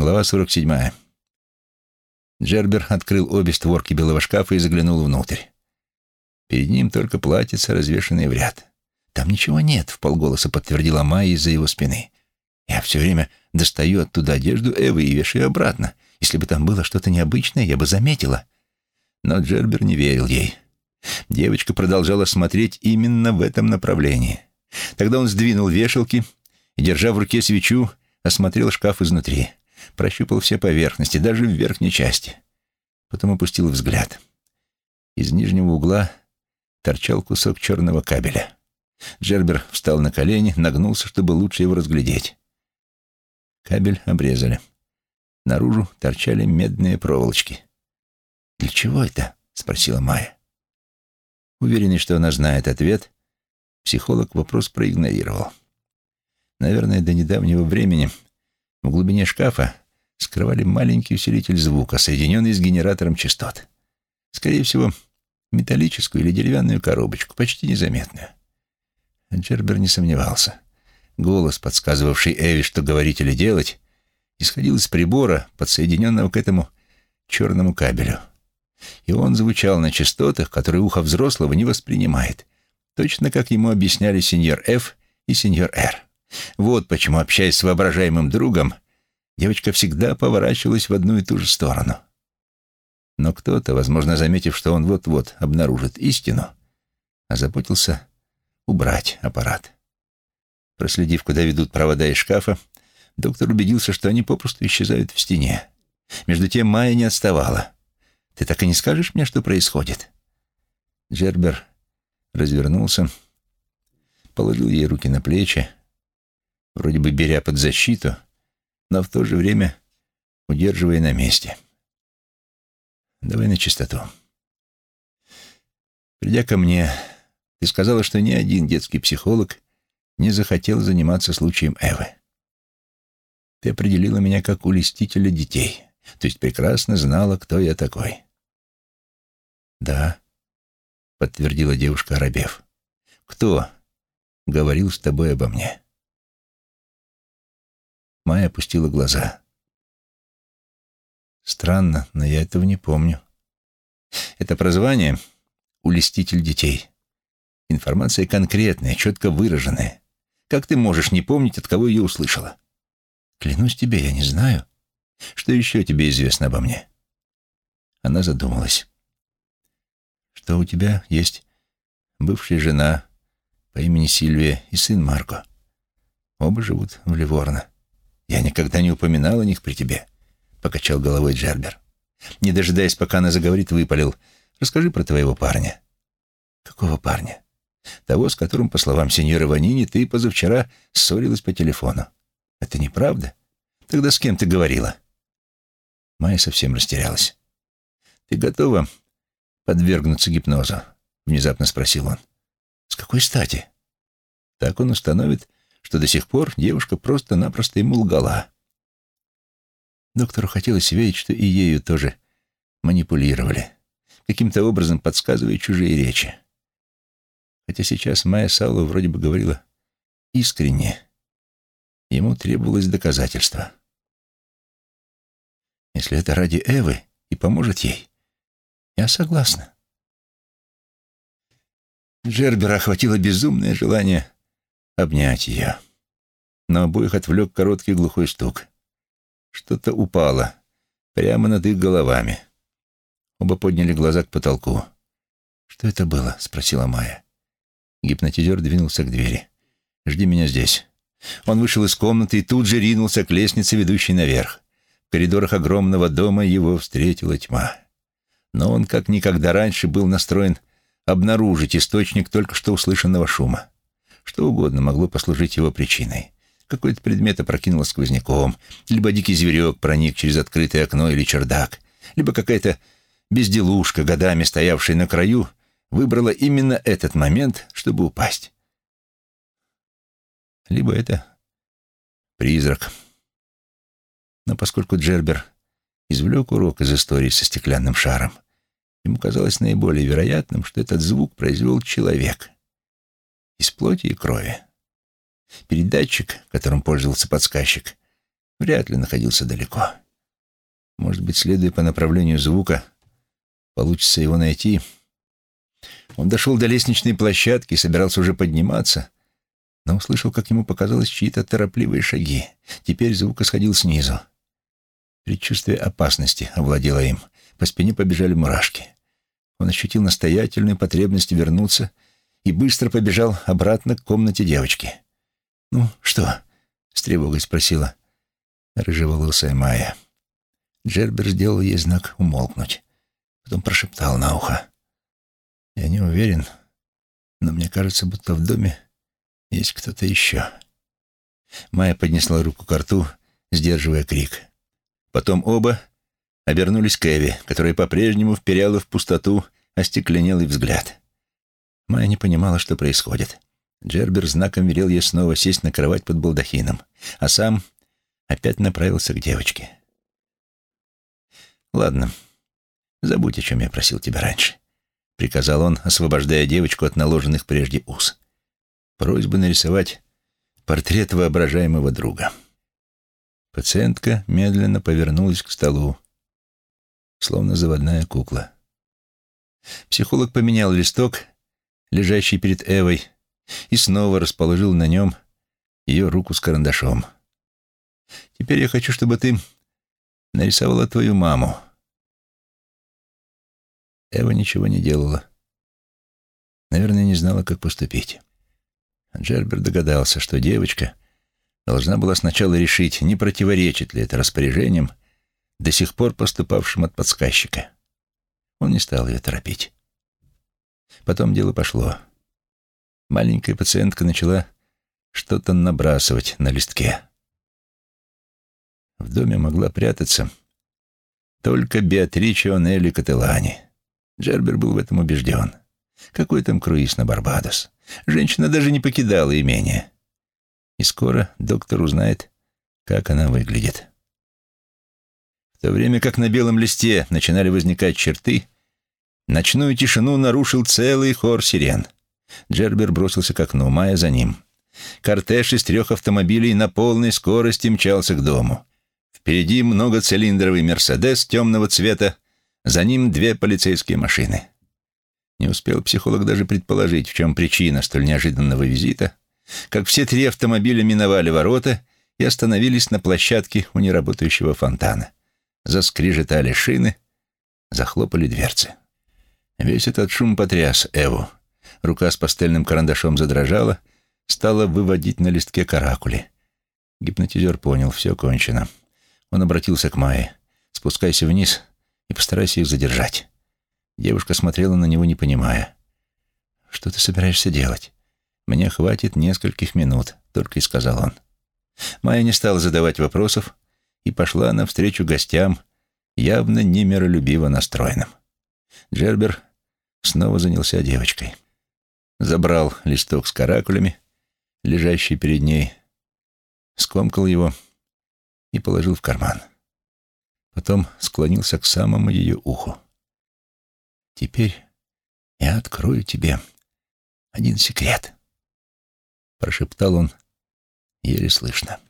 Глава 47. Джербер открыл обе створки белого шкафа и заглянул внутрь. Перед ним только платьица, развешанные в ряд. «Там ничего нет», — в полголоса подтвердила Майя из-за его спины. «Я все время достаю оттуда одежду Эвы и вешаю обратно. Если бы там было что-то необычное, я бы заметила». Но Джербер не верил ей. Девочка продолжала смотреть именно в этом направлении. Тогда он сдвинул вешалки и, держа в руке свечу, осмотрел шкаф изнутри. Прощупал все поверхности, даже в верхней части. Потом опустил взгляд. Из нижнего угла торчал кусок черного кабеля. Джербер встал на колени, нагнулся, чтобы лучше его разглядеть. Кабель обрезали. Наружу торчали медные проволочки. «Для чего это?» — спросила Майя. Уверенный, что она знает ответ, психолог вопрос проигнорировал. Наверное, до недавнего времени в глубине шкафа скрывали маленький усилитель звука, соединенный с генератором частот. Скорее всего, металлическую или деревянную коробочку, почти незаметную. Джербер не сомневался. Голос, подсказывавший Эви, что говорить или делать, исходил из прибора, подсоединенного к этому черному кабелю. И он звучал на частотах, которые ухо взрослого не воспринимает, точно как ему объясняли сеньор Ф и сеньор Р. Вот почему, общаясь с воображаемым другом, девочка всегда поворачивалась в одну и ту же сторону. Но кто-то, возможно, заметив, что он вот-вот обнаружит истину, озаботился убрать аппарат. Проследив, куда ведут провода из шкафа, доктор убедился, что они попросту исчезают в стене. Между тем Майя не отставала. «Ты так и не скажешь мне, что происходит?» Джербер развернулся, положил ей руки на плечи, вроде бы беря под защиту, но в то же время удерживая на месте. Давай на чистоту. Придя ко мне, ты сказала, что ни один детский психолог не захотел заниматься случаем Эвы. Ты определила меня как улестителя детей, то есть прекрасно знала, кто я такой. Да, подтвердила девушка Арабев. Кто говорил с тобой обо мне? Майя опустила глаза. Странно, но я этого не помню. Это прозвание — улеститель детей. Информация конкретная, четко выраженная. Как ты можешь не помнить, от кого ее услышала? Клянусь тебе, я не знаю. Что еще тебе известно обо мне? Она задумалась. Что у тебя есть бывшая жена по имени Сильвия и сын Марко. Оба живут в Ливорно. «Я никогда не упоминал о них при тебе», — покачал головой Джербер. Не дожидаясь, пока она заговорит, выпалил. «Расскажи про твоего парня». «Какого парня?» «Того, с которым, по словам сеньора Ванини, ты позавчера ссорилась по телефону». «Это неправда? Тогда с кем ты говорила?» Майя совсем растерялась. «Ты готова подвергнуться гипнозу?» — внезапно спросил он. «С какой стати?» Так он установит, что до сих пор девушка просто-напросто ему лгала. Доктору хотелось верить, что и ею тоже манипулировали, каким-то образом подсказывая чужие речи. Хотя сейчас Майя Саулу вроде бы говорила искренне. Ему требовалось доказательство. Если это ради Эвы и поможет ей, я согласна. Джербера охватило безумное желание обнять ее. Но обоих отвлек короткий глухой стук. Что-то упало прямо над их головами. Оба подняли глаза к потолку. «Что это было?» — спросила Майя. Гипнотизер двинулся к двери. «Жди меня здесь». Он вышел из комнаты и тут же ринулся к лестнице, ведущей наверх. В коридорах огромного дома его встретила тьма. Но он, как никогда раньше, был настроен обнаружить источник только что услышанного шума. Что угодно могло послужить его причиной. Какой-то предмет опрокинул сквозняком, либо дикий зверек проник через открытое окно или чердак, либо какая-то безделушка, годами стоявшая на краю, выбрала именно этот момент, чтобы упасть. Либо это призрак. Но поскольку Джербер извлек урок из истории со стеклянным шаром, ему казалось наиболее вероятным, что этот звук произвел человек из плоти и крови. Передатчик, которым пользовался подсказчик, вряд ли находился далеко. Может быть, следуя по направлению звука, получится его найти. Он дошел до лестничной площадки и собирался уже подниматься, но услышал, как ему показалось, чьи-то торопливые шаги. Теперь звук исходил снизу. Предчувствие опасности овладело им. По спине побежали мурашки. Он ощутил настоятельную потребность вернуться и быстро побежал обратно к комнате девочки. «Ну, что?» — с тревогой спросила рыжеволосая Майя. Джербер сделал ей знак умолкнуть. Потом прошептал на ухо. «Я не уверен, но мне кажется, будто в доме есть кто-то еще». Майя поднесла руку к рту, сдерживая крик. Потом оба обернулись к Эви, которая по-прежнему вперяла в пустоту остекленелый взгляд. Майя не понимала, что происходит. Джербер знаком велел ей снова сесть на кровать под балдахином, а сам опять направился к девочке. «Ладно, забудь, о чем я просил тебя раньше», — приказал он, освобождая девочку от наложенных прежде уз. Просьба нарисовать портрет воображаемого друга. Пациентка медленно повернулась к столу, словно заводная кукла. Психолог поменял листок, лежащий перед Эвой, и снова расположил на нем ее руку с карандашом. «Теперь я хочу, чтобы ты нарисовала твою маму». Эва ничего не делала. Наверное, не знала, как поступить. Джербер догадался, что девочка должна была сначала решить, не противоречит ли это распоряжениям, до сих пор поступавшим от подсказчика. Он не стал ее торопить. Потом дело пошло. Маленькая пациентка начала что-то набрасывать на листке. В доме могла прятаться только Беатриче Онелли Кателани. Джербер был в этом убежден. Какой там круиз на Барбадос? Женщина даже не покидала имение и скоро доктор узнает, как она выглядит. В то время как на белом листе начинали возникать черты, ночную тишину нарушил целый хор сирен. Джербер бросился к окну, Майя за ним. Кортеж из трех автомобилей на полной скорости мчался к дому. Впереди многоцилиндровый «Мерседес» темного цвета, за ним две полицейские машины. Не успел психолог даже предположить, в чем причина столь неожиданного визита, как все три автомобиля миновали ворота и остановились на площадке у неработающего фонтана. Заскрежетали шины, захлопали дверцы. Весь этот шум потряс Эву. Рука с пастельным карандашом задрожала, стала выводить на листке каракули. Гипнотизер понял, все кончено. Он обратился к Майе. «Спускайся вниз и постарайся их задержать». Девушка смотрела на него, не понимая. «Что ты собираешься делать?» «Мне хватит нескольких минут», — только и сказал он. Майя не стала задавать вопросов и пошла навстречу гостям, явно немиролюбиво настроенным. Джербер снова занялся девочкой. Забрал листок с каракулями, лежащий перед ней, скомкал его и положил в карман. Потом склонился к самому ее уху. «Теперь я открою тебе один секрет» прошептал он еле слышно.